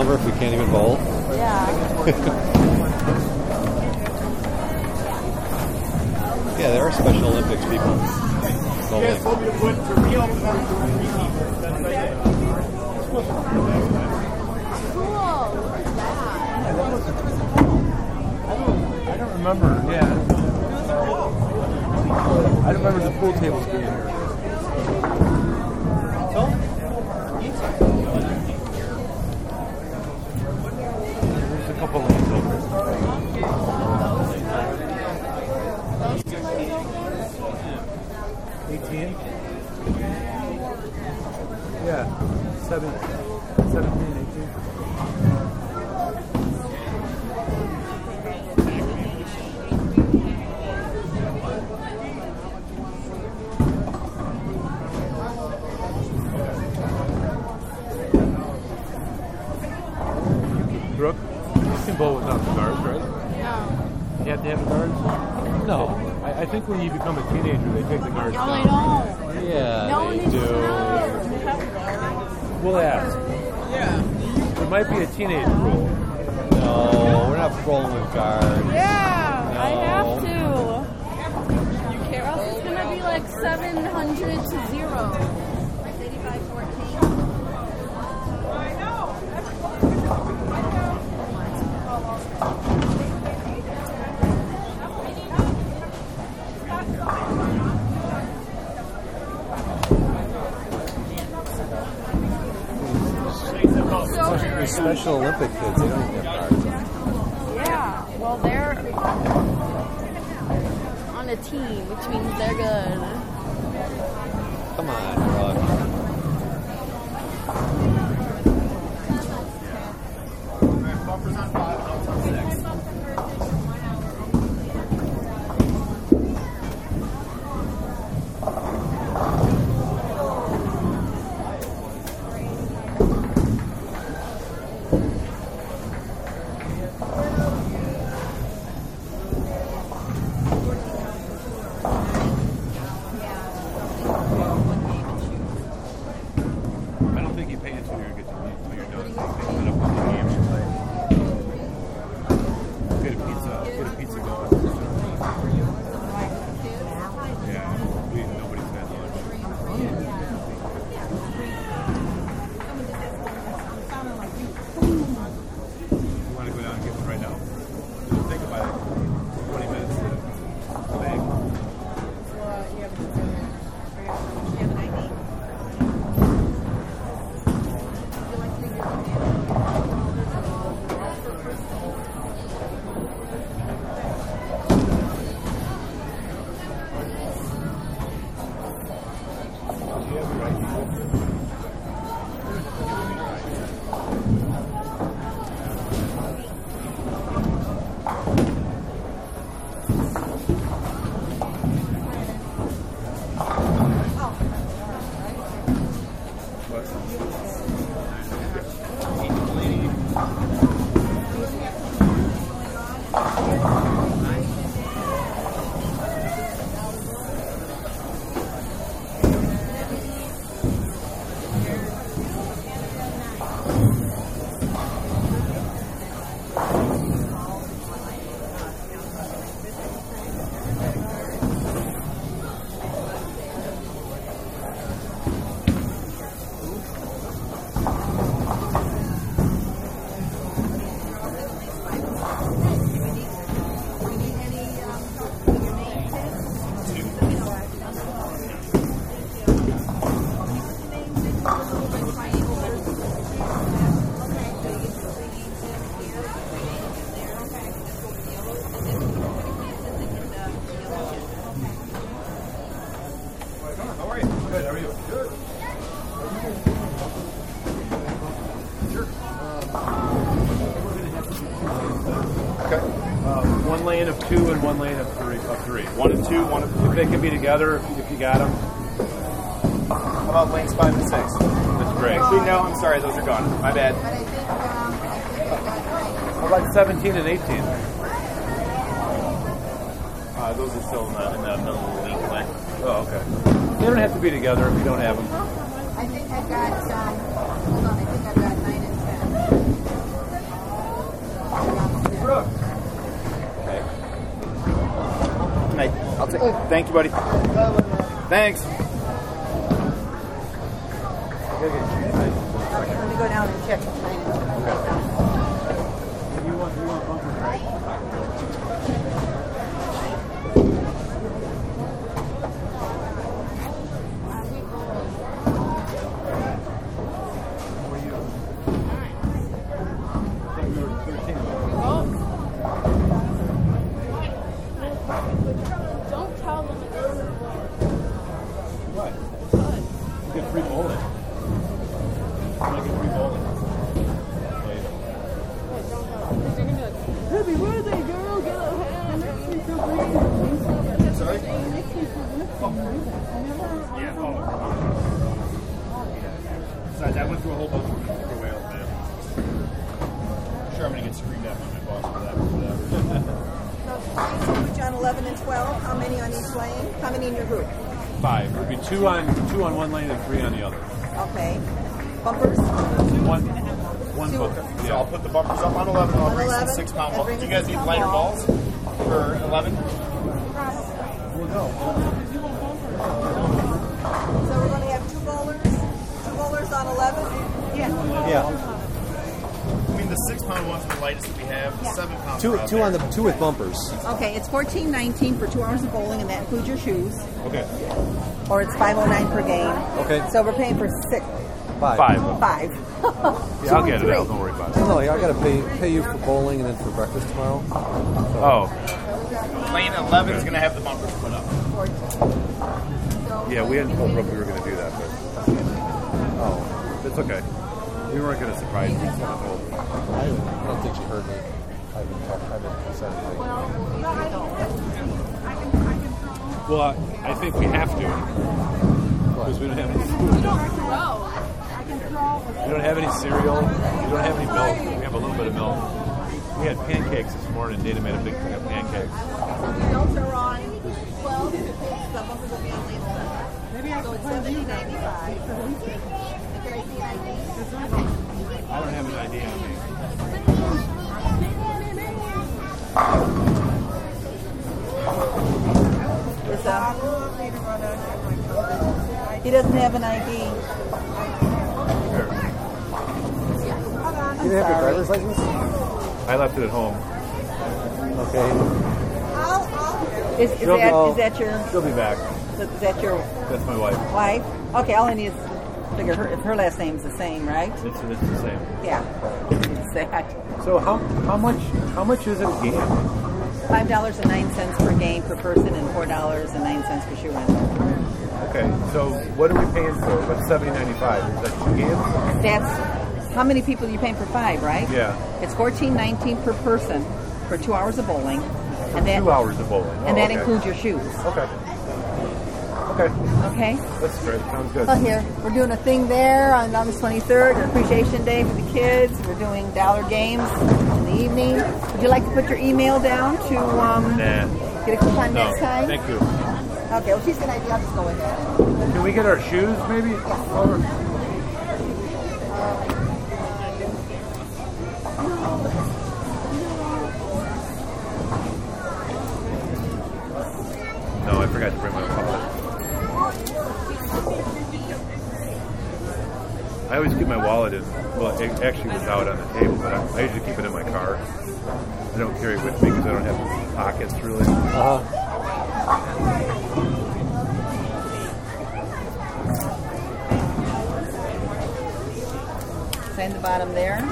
bummer if we can't even bowl? Yeah. Yeah, there are Special Olympics people. Bowling. I don't remember. Yeah. I don't remember the pool tables being here. Yeah, seven, seventeen, eighteen. Brooke, you can bowl without the guards, right? No. You have to have the guards? No. I, I think when you become a teenager, they take the guards No, they don't. Yeah, No, they it's do. not. We'll ask. Yeah. There might be a teenage rule. No, we're not bowling with guards. Yeah, I have to. You care? Or else it's gonna be like 700 to zero. The Special Olympic kids, they don't even have guards. Yeah, well, they're on a team, which means they're good. Come on, Brooke. I of two and one lane of three. Of three. One and two. One of if they can be together. If, if you got them, How about lanes five and six? that's great. Actually, no, I'm sorry, those are gone. My bad. How about 17 and 18? Uh, those are still in the, in the middle of the league play. Oh, okay. They don't have to be together if you don't have them. Thank you, buddy. Thanks. Let me go down and check. You Besides, I went through a whole bunch of for whales, man. I'm sure I'm gonna get screamed at by my boss for that. Whatever. So which on 11 and 12? How many on each lane? How many in your group? Five. It would be two on two on one lane and three on the other. Okay. Bumpers? One. One Two. book. So I'll put the bumpers up on 11 I'll On bring some 11, six pound and balls. Do you guys need lighter ball. balls for 11? On 11? Yeah. Yeah. I mean, the six pound ones are the lightest that we have. The Yeah. seven pound Two, two on the two with bumpers. Okay, it's 14.19 for two hours of bowling, and that includes your shoes. Okay. Or it's 5.09 per game. Okay. So we're paying for six, Five. Five. five. Yeah, I'll get it out. Don't worry about it. No, I gotta pay pay you for bowling and then for breakfast tomorrow. Oh, Lane 11 is going to have the bumpers put up. yeah. We hadn't told Brooke we were going to do that, but oh, it's okay. We weren't going to surprise you. I told her. I don't think she heard me. I haven't talked. I haven't said anything. Well, I, I think we have to because we don't have any food. You don't have to row. I can throw. We don't have any cereal. We don't have any milk. We have a little bit of milk. We had pancakes this morning. Dana made a big thing of pancakes. Adults are on 12, the bumpers will be on lane 11. Maybe I so it's 70.95. Can I see an ID? I don't have an idea on me. He doesn't have an ID. Here. You have your driver's license? I left it at home. Okay. Is, is, She'll that, that your She'll be back. is that your That's my wife. wife? Okay, all I need is figure her if her last name's the same, right? It's, it's the same. Yeah. It's that. So how how much how much is it a game? Five dollars and nine cents per game per person and four dollars and nine cents per shoe rental. Okay, so what are we paying for? What's seventy ninety five? Is that two games? That's how many people are you paying for five, right? Yeah. It's fourteen nineteen per person for two hours of bowling. And that Two hours of bowling. and Oh, that okay. includes your shoes. Okay. Okay, Okay? that's great. Sounds good. Well, here, we're doing a thing there on August 23rd, appreciation day for the kids. We're doing dollar games in the evening. Would you like to put your email down to um, Nah. get a coupon No, next time? thank you. Okay, well, she's going to idea. I'll just go with that. Can we get our shoes, maybe? Over. No, I forgot to bring my wallet. I always keep my wallet in. Well, it actually was out on the table, but I, I usually keep it in my car. I don't carry it with me because I don't have pockets really. Uh huh. Sign the bottom there.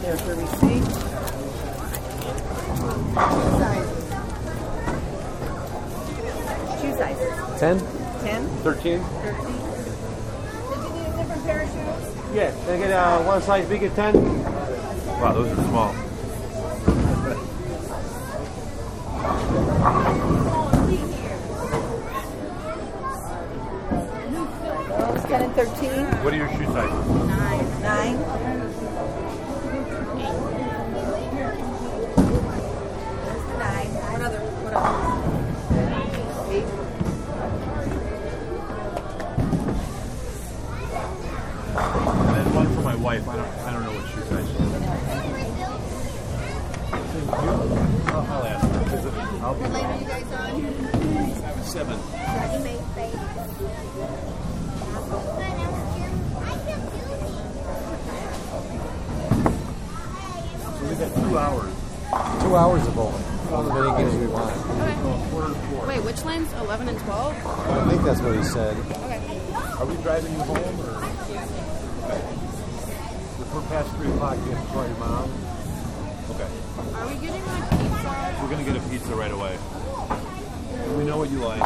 There's the receipt. 10? 10? 13? 13. Did you need a different pair of shoes? Yeah. they get uh, one size bigger 10? Wow, those are small. 10 and 13. What are your shoe sizes? Nine. Nine? Are we driving you home or? Okay. we're past 3 o'clock, you have to call your mom. Okay. Are we getting a pizza? We're going to get a pizza right away. We know what you like.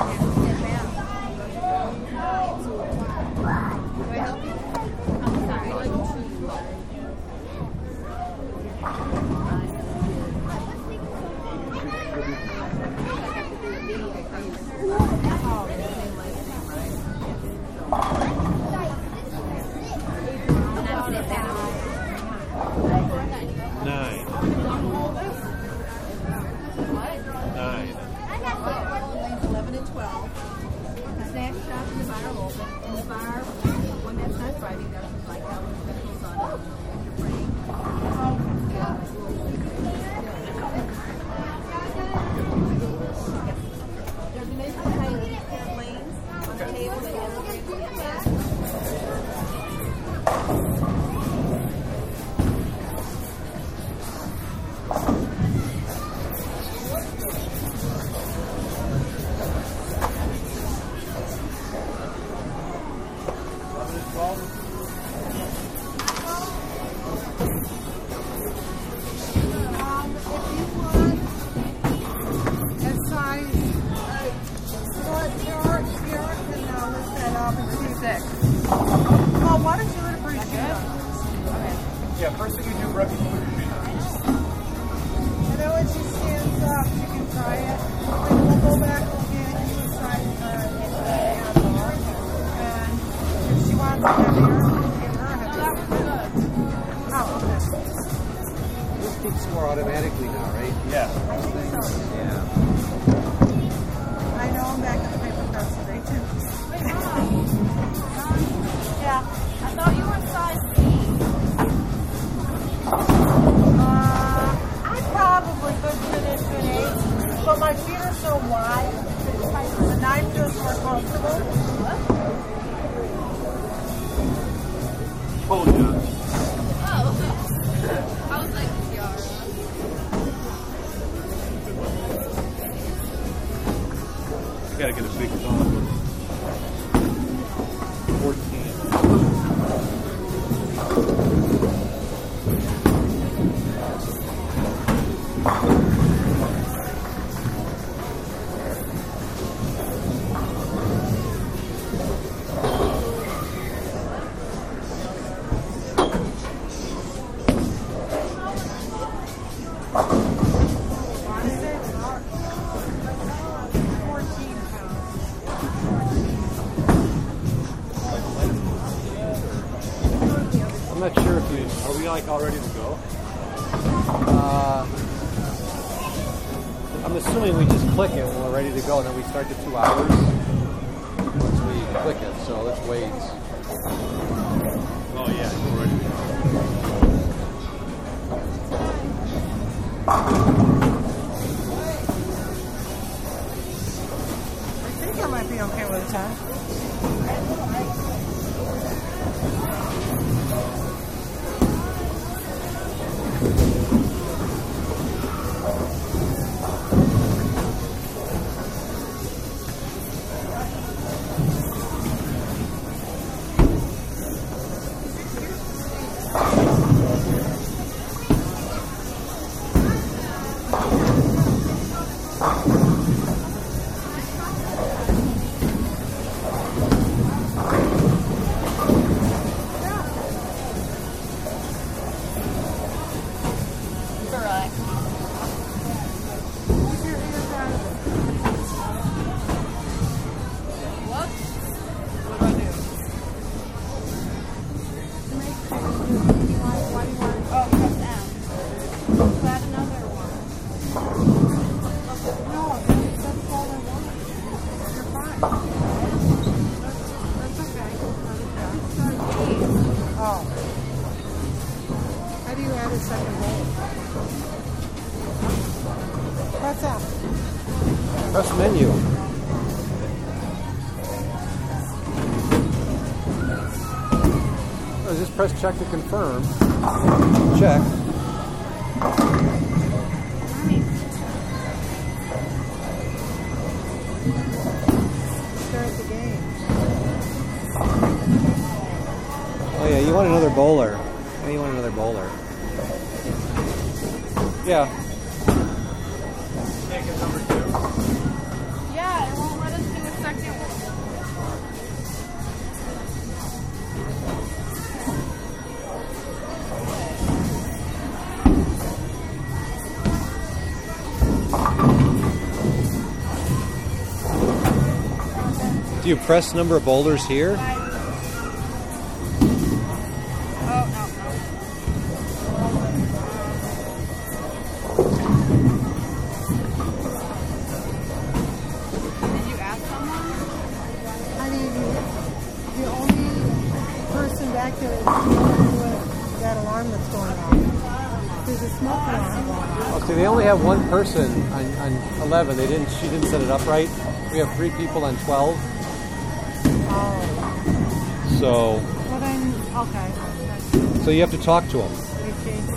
my feet are so wide, and I'm just more comfortable. What? Told. Oh. I was like, Tiara. Gotta get a big Amen. Just press check to confirm. Check. Oh yeah, you want another bowler. Yeah, you want another bowler. Yeah, alarm that's going off. Oh, see, they only have one person on, on 11. They didn't. She didn't set it up right. We have three people on 12. Oh, So, well then, okay. That's- so you have to talk to them. They changed it.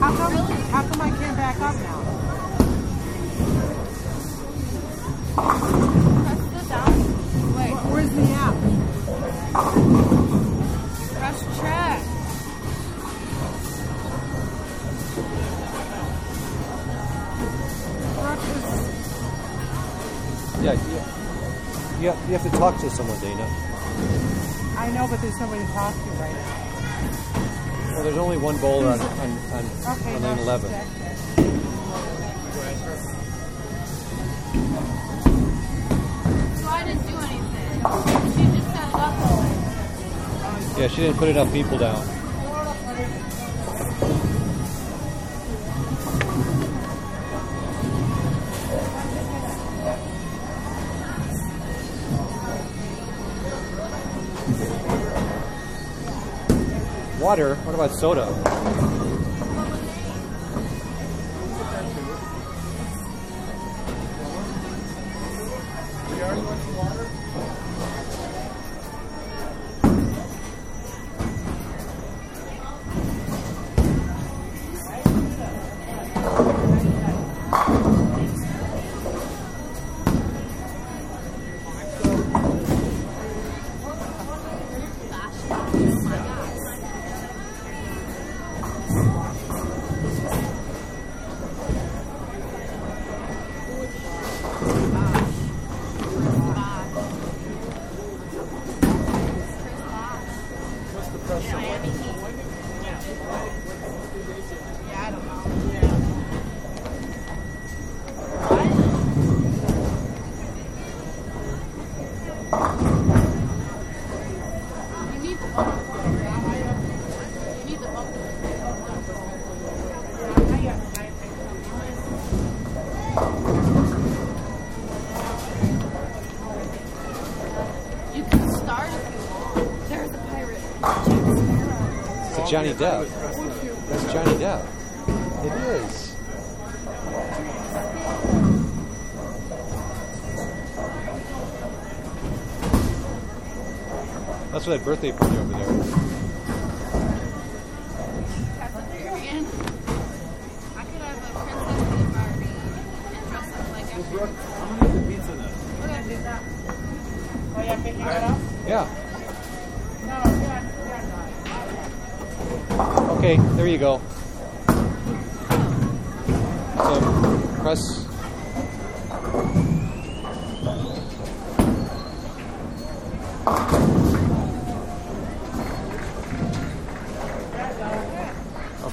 How come, how come I can't back up now? Yeah, yeah. You have, you have to talk to someone, Dana. I know, but there's nobody to talk to right now. Well, there's only one bowler on, on, on, Okay, on lane 11. back. So I didn't do anything. She just set it. Yeah, she didn't put enough people down. Water? What about soda? Johnny Depp. That's Johnny Depp. That's for that birthday party over there. Caribbean. I could have a princess and Barbie and dress up like everyone. I'm gonna eat the pizza then. Okay, do that. Oh, yeah, picking it up? Yeah. No, yeah, yeah, Okay, there you go. So press.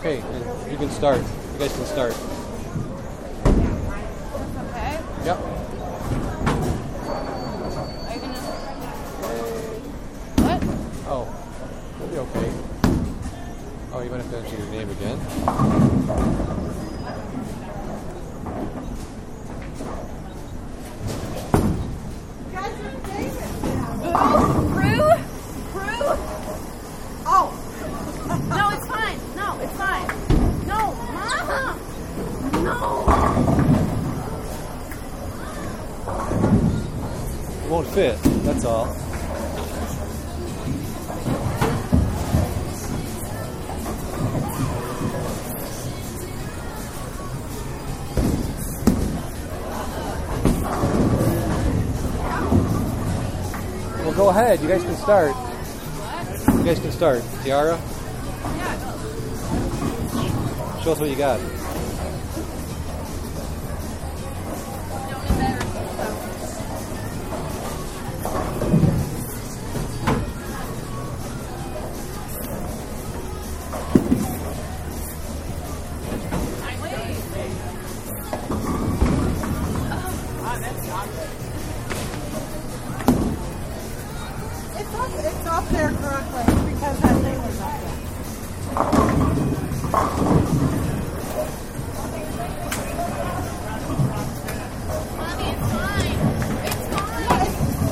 Okay, and you can start. You guys can start. Okay. Yep. Are you gonna? What? Oh, you'll be okay. Oh, you might have to enter your name again. Ahead. You guys can start. You guys can start. Tiara, show us what you got.